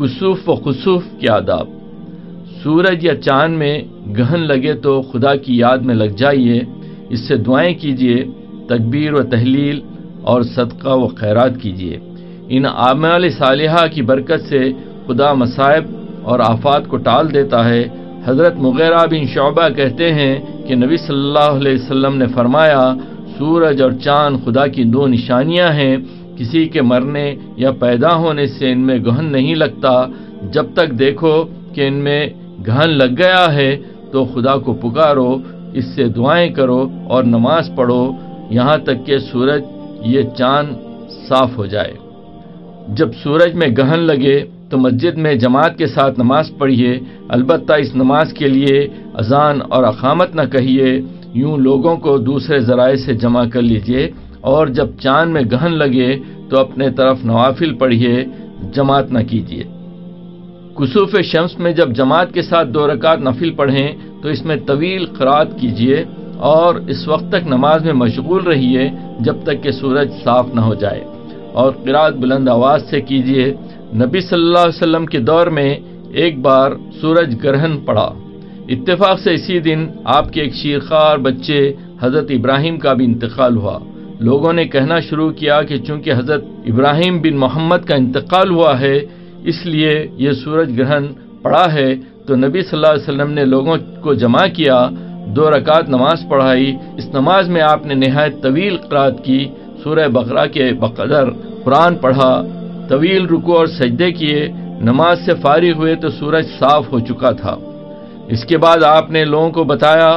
کسوف و خصوف کے آداب۔ سورج یا چاند میں گہن لگے تو خدا کی یاد میں لگ جائیے۔ اس سے دعائیں کیجیے، تکبیر و تحلیل اور صدقہ و خیرات کیجیے۔ ان اعمال صالحہ کی برکت سے خدا مصائب اور آفات کو ٹال دیتا ہے۔ حضرت مغیرہ بن شعبہ کہتے ہیں کہ نبی صلی اللہ علیہ وسلم نے فرمایا، سورج اور چاند خدا کی دو نشانیاں ہیں۔ کسی کے مرنے یا پیدا ہونے سے ان میں گہن نہیں لگتا۔ جب تک دیکھو کہ ان میں گہن لگ گیا ہے، تو خدا کو پکارو، اس سے دعائیں کرو اور نماز پڑھو۔ یہاں تک کہ سورج یہ چاند صاف ہو جائے۔ جب سورج میں گہن لگے تو مسجد میں جماعت کے ساتھ نماز پڑھیے۔ البتہ اس نماز کے لیے اذان اور اقامت نہ کہیے۔ یوں لوگوں کو دوسرے ذرائع سے جمع کر لیجیے۔ اور جب چاند میں گہن لگے تو اپنے طرف نوافل پڑھیے، جماعت نہ کیجیے۔ کسوف شمس میں جب جماعت کے ساتھ دو رکعت نفل پڑھیں، تو اس میں طویل قرات کیجیے اور اس وقت تک نماز میں مشغول رہیے جب تک کہ سورج صاف نہ ہو جائے۔ اور قرات بلند آواز سے کیجیے، نبی صلی اللہ علیہ وسلم کے دور میں ایک بار سورج گرہن پڑا۔ اتفاق سے اسی دن آپ کے ایک شیرخوار بچے حضرت ابراہیم کا بھی انتقال ہوا۔ لوگوں نے کہنا شروع کیا کہ چونکہ حضرت ابراہیم بن محمد کا انتقال ہوا ہے، اس لیے یہ سورج گرہن پڑا ہے، تو نبی صلی اللہ علیہ وسلم نے لوگوں کو جمع کیا، دو رکعت نماز پڑھائی، اس نماز میں آپ نے نہایت طویل قرات کی، سورہ بقرہ کے بقدر قرآن پڑھا، طویل رکو اور سجدے کیے، نماز سے فارغ ہوئے تو سورج صاف ہو چکا تھا۔ اس کے بعد آپ نے لوگوں کو بتایا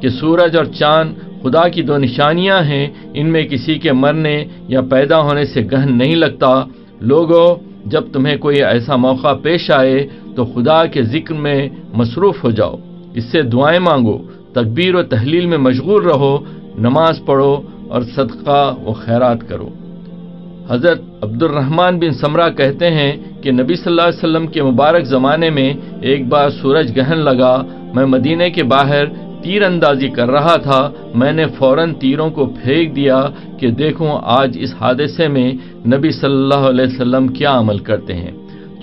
کہ سورج اور چاند خدا کی دو نشانیاں ہیں، ان میں کسی کے مرنے یا پیدا ہونے سے گہن نہیں لگتا۔ لوگوں جب تمہیں کوئی ایسا موقع پیش آئے تو خدا کے ذکر میں مصروف ہو جاؤ۔ اس سے دعائیں مانگو تکبیر و تحلیل میں مشغول رہو، نماز پڑھو اور صدقہ و خیرات کرو۔ حضرت عبد الرحمن بن سمرہ کہتے ہیں کہ نبی صلی اللہ علیہ وسلم کے مبارک زمانے میں ایک بار سورج گہن لگا، میں مدینہ کے باہر تیر اندازی کر رہا تھا، میں نے فوراً تیروں کو پھینک دیا کہ دیکھوں آج اس حادثے میں نبی صلی اللہ علیہ وسلم کیا عمل کرتے ہیں۔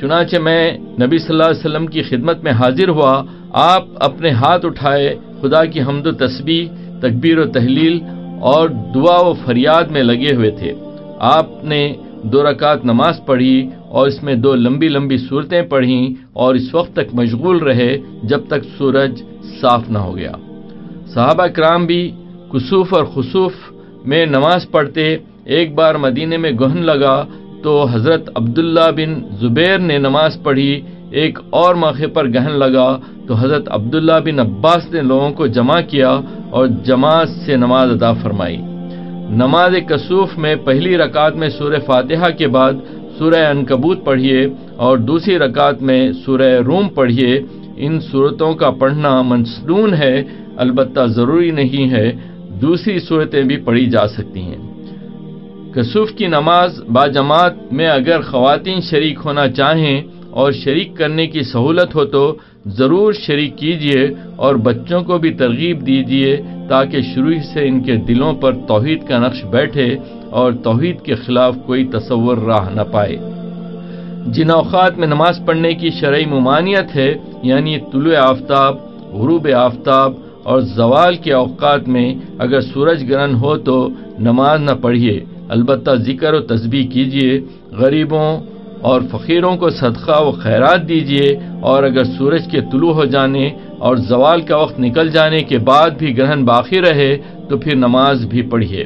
چنانچہ میں نبی صلی اللہ علیہ وسلم کی خدمت میں حاضر ہوا۔ آپ اپنے ہاتھ اٹھائے، خدا کی حمد و تسبیح، تکبیر و تحلیل اور دعا و فریاد میں لگے ہوئے تھے۔ آپ نے دو رکعت نماز پڑھی اور اس میں دو لمبی لمبی صورتیں پڑھیں اور اس وقت تک مشغول رہے جب تک سورج صاف نہ ہو گیا۔ صحابہ کرام بھی کسوف اور خصوف میں نماز پڑھتے ایک بار مدینے میں گہن لگا تو حضرت عبداللہ بن زبیر نے نماز پڑھی، ایک اور موقع پر گہن لگا تو حضرت عبداللہ بن عباس نے لوگوں کو جمع کیا اور جماعت سے نماز ادا فرمائی۔ نماز کسوف میں پہلی رکعت میں سورہ فاتحہ کے بعد سورہ انکبوت پڑھیے اور دوسری رکعت میں سورہ روم پڑھیے۔ ان صورتوں کا پڑھنا منسلون ہے البتہ ضروری نہیں ہے، دوسری صورتیں بھی پڑھی جا سکتی ہیں۔ کسوف کی نماز با جماعت میں اگر خواتین شریک ہونا چاہیں اور شریک کرنے کی سہولت ہو تو ضرور شریک کیجیے اور بچوں کو بھی ترغیب دیجیے تاکہ شروع سے ان کے دلوں پر توحید کا نقش بیٹھے اور توحید کے خلاف کوئی تصور راہ نہ پائے۔ جن اوقات میں نماز پڑھنے کی شرعی ممانعت ہے یعنی طلوع آفتاب، غروب آفتاب اور زوال کے اوقات میں اگر سورج گرہن ہو تو نماز نہ پڑھیے۔ البتہ ذکر و تسبیح کیجیے، غریبوں اور فقیروں کو صدقہ و خیرات دیجیے اور اگر سورج کے طلوع ہو جانے اور زوال کا وقت نکل جانے کے بعد بھی گرہن باقی رہے تو پھر نماز بھی پڑھیے۔